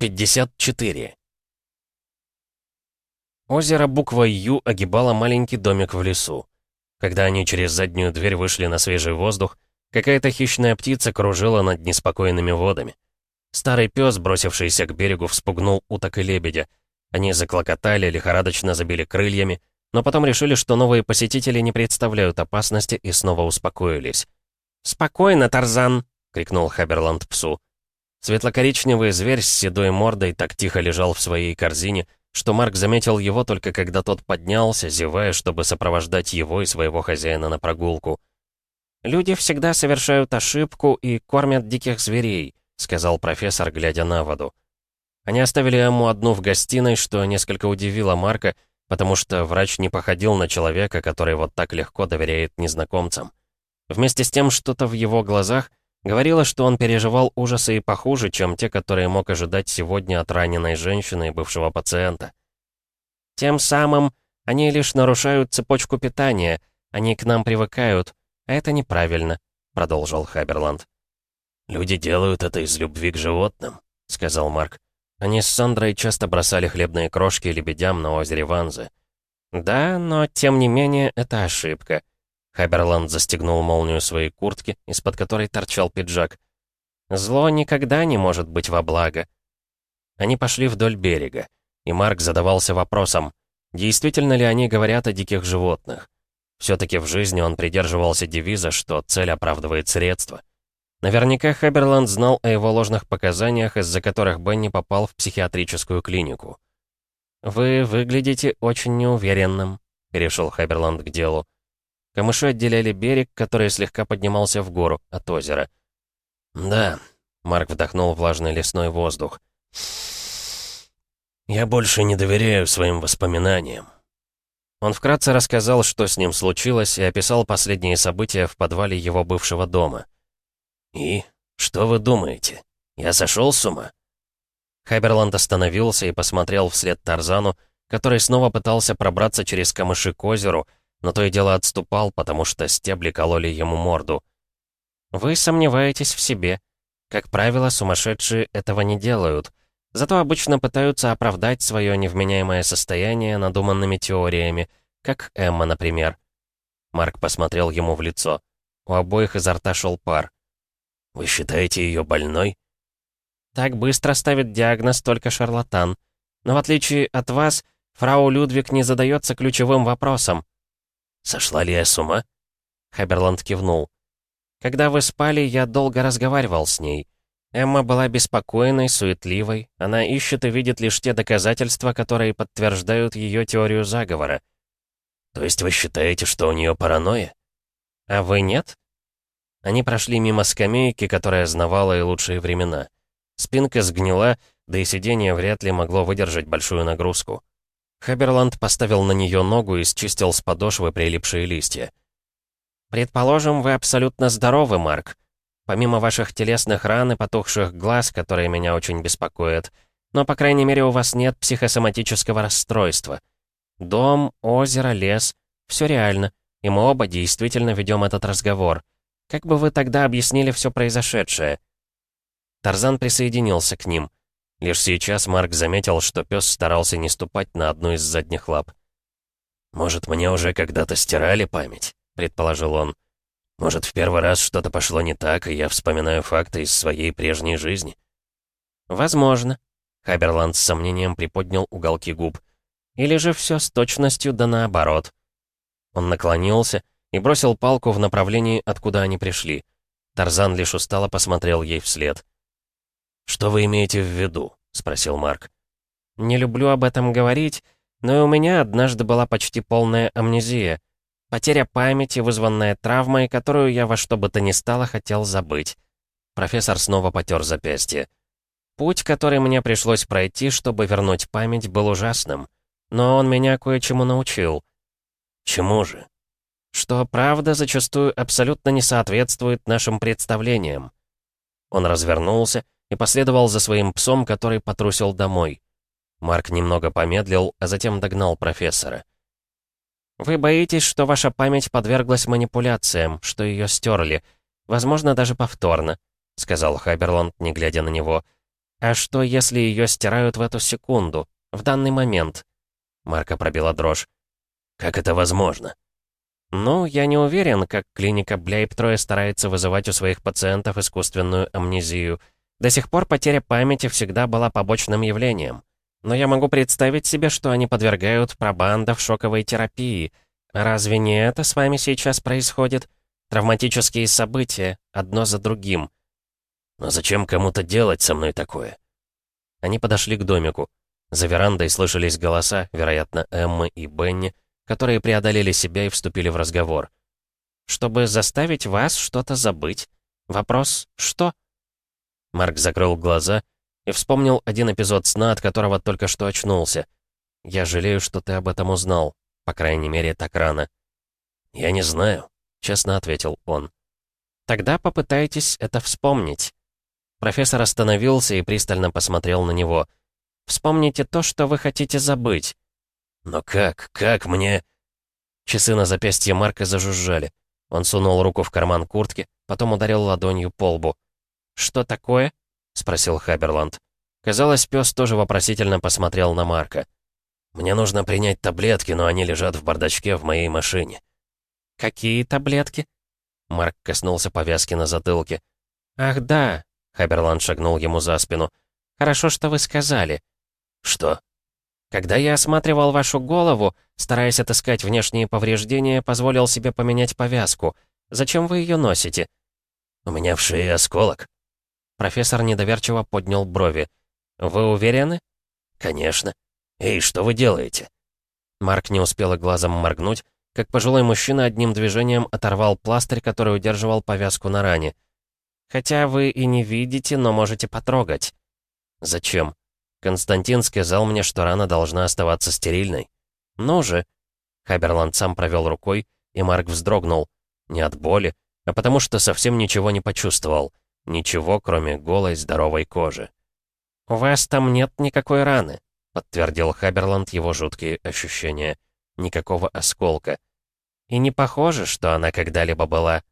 54. Озеро буквой «Ю» огибало маленький домик в лесу. Когда они через заднюю дверь вышли на свежий воздух, какая-то хищная птица кружила над неспокойными водами. Старый пес, бросившийся к берегу, вспугнул уток и лебедя. Они заклокотали, лихорадочно забили крыльями, но потом решили, что новые посетители не представляют опасности и снова успокоились. «Спокойно, Тарзан!» — крикнул Хаберланд псу. Светло-коричневый зверь с седой мордой так тихо лежал в своей корзине, что Марк заметил его только когда тот поднялся, зевая, чтобы сопровождать его и своего хозяина на прогулку. «Люди всегда совершают ошибку и кормят диких зверей», — сказал профессор, глядя на воду. Они оставили ему одну в гостиной, что несколько удивило Марка, потому что врач не походил на человека, который вот так легко доверяет незнакомцам. Вместе с тем что-то в его глазах Говорила, что он переживал ужасы и похуже, чем те, которые мог ожидать сегодня от раненой женщины и бывшего пациента. Тем самым они лишь нарушают цепочку питания, они к нам привыкают, а это неправильно, продолжил Хаберланд. «Люди делают это из любви к животным», — сказал Марк. Они с Сандрой часто бросали хлебные крошки лебедям на озере Ванзы. «Да, но тем не менее это ошибка. Хаберланд застегнул молнию своей куртки, из-под которой торчал пиджак. «Зло никогда не может быть во благо». Они пошли вдоль берега, и Марк задавался вопросом, действительно ли они говорят о диких животных. Все-таки в жизни он придерживался девиза, что цель оправдывает средства. Наверняка Хаберланд знал о его ложных показаниях, из-за которых Бенни попал в психиатрическую клинику. «Вы выглядите очень неуверенным», — перешел Хаберланд к делу. Камыши отделяли берег, который слегка поднимался в гору от озера. «Да», — Марк вдохнул влажный лесной воздух. «Я больше не доверяю своим воспоминаниям». Он вкратце рассказал, что с ним случилось, и описал последние события в подвале его бывшего дома. «И? Что вы думаете? Я сошел с ума?» Хайберланд остановился и посмотрел вслед Тарзану, который снова пытался пробраться через камыши к озеру, но то и дело отступал, потому что стебли кололи ему морду. «Вы сомневаетесь в себе. Как правило, сумасшедшие этого не делают. Зато обычно пытаются оправдать свое невменяемое состояние надуманными теориями, как Эмма, например». Марк посмотрел ему в лицо. У обоих изо рта шел пар. «Вы считаете ее больной?» «Так быстро ставит диагноз только шарлатан. Но в отличие от вас, фрау Людвиг не задается ключевым вопросом. «Сошла ли я с ума?» Хаберланд кивнул. «Когда вы спали, я долго разговаривал с ней. Эмма была беспокойной, суетливой. Она ищет и видит лишь те доказательства, которые подтверждают ее теорию заговора». «То есть вы считаете, что у нее паранойя?» «А вы нет?» Они прошли мимо скамейки, которая знавала и лучшие времена. Спинка сгнила, да и сиденье вряд ли могло выдержать большую нагрузку. Хаберланд поставил на нее ногу и счистил с подошвы прилипшие листья. «Предположим, вы абсолютно здоровы, Марк. Помимо ваших телесных ран и потухших глаз, которые меня очень беспокоят, но, по крайней мере, у вас нет психосоматического расстройства. Дом, озеро, лес — все реально, и мы оба действительно ведем этот разговор. Как бы вы тогда объяснили все произошедшее?» Тарзан присоединился к ним — Лишь сейчас Марк заметил, что пес старался не ступать на одну из задних лап. «Может, мне уже когда-то стирали память?» — предположил он. «Может, в первый раз что-то пошло не так, и я вспоминаю факты из своей прежней жизни?» «Возможно», — Хаберланд с сомнением приподнял уголки губ. «Или же все с точностью да наоборот». Он наклонился и бросил палку в направлении, откуда они пришли. Тарзан лишь устало посмотрел ей вслед. «Что вы имеете в виду?» — спросил Марк. «Не люблю об этом говорить, но и у меня однажды была почти полная амнезия. Потеря памяти, вызванная травмой, которую я во что бы то ни стало хотел забыть». Профессор снова потер запястье. «Путь, который мне пришлось пройти, чтобы вернуть память, был ужасным. Но он меня кое-чему научил». «Чему же?» «Что правда зачастую абсолютно не соответствует нашим представлениям». Он развернулся и последовал за своим псом, который потрусил домой. Марк немного помедлил, а затем догнал профессора. «Вы боитесь, что ваша память подверглась манипуляциям, что ее стерли, возможно, даже повторно», — сказал Хаберланд, не глядя на него. А что, если ее стирают в эту секунду, в данный момент? Марка пробила дрожь. Как это возможно? Ну, я не уверен, как клиника Блейптроя старается вызывать у своих пациентов искусственную амнезию. До сих пор потеря памяти всегда была побочным явлением. Но я могу представить себе, что они подвергают пробандов шоковой терапии. Разве не это с вами сейчас происходит? Травматические события, одно за другим. Но зачем кому-то делать со мной такое? Они подошли к домику. За верандой слышались голоса, вероятно, Эммы и Бенни, которые преодолели себя и вступили в разговор. «Чтобы заставить вас что-то забыть. Вопрос «что?» Марк закрыл глаза и вспомнил один эпизод сна, от которого только что очнулся. «Я жалею, что ты об этом узнал. По крайней мере, так рано». «Я не знаю», — честно ответил он. «Тогда попытайтесь это вспомнить». Профессор остановился и пристально посмотрел на него. «Вспомните то, что вы хотите забыть». «Но как? Как мне...» Часы на запястье Марка зажужжали. Он сунул руку в карман куртки, потом ударил ладонью по лбу. «Что такое?» — спросил Хаберланд. Казалось, пес тоже вопросительно посмотрел на Марка. «Мне нужно принять таблетки, но они лежат в бардачке в моей машине». «Какие таблетки?» Марк коснулся повязки на затылке. «Ах, да!» — Хаберланд шагнул ему за спину. «Хорошо, что вы сказали». «Что?» «Когда я осматривал вашу голову, стараясь отыскать внешние повреждения, позволил себе поменять повязку. Зачем вы ее носите?» «У меня в шее осколок». Профессор недоверчиво поднял брови. «Вы уверены?» «Конечно. Эй, что вы делаете?» Марк не успел глазом моргнуть, как пожилой мужчина одним движением оторвал пластырь, который удерживал повязку на ране. «Хотя вы и не видите, но можете потрогать». «Зачем?» Константин сказал мне, что рана должна оставаться стерильной. «Ну же!» Хаберланд сам провел рукой, и Марк вздрогнул. Не от боли, а потому что совсем ничего не почувствовал. Ничего, кроме голой, здоровой кожи. «У вас там нет никакой раны», — подтвердил Хаберланд его жуткие ощущения. «Никакого осколка. И не похоже, что она когда-либо была».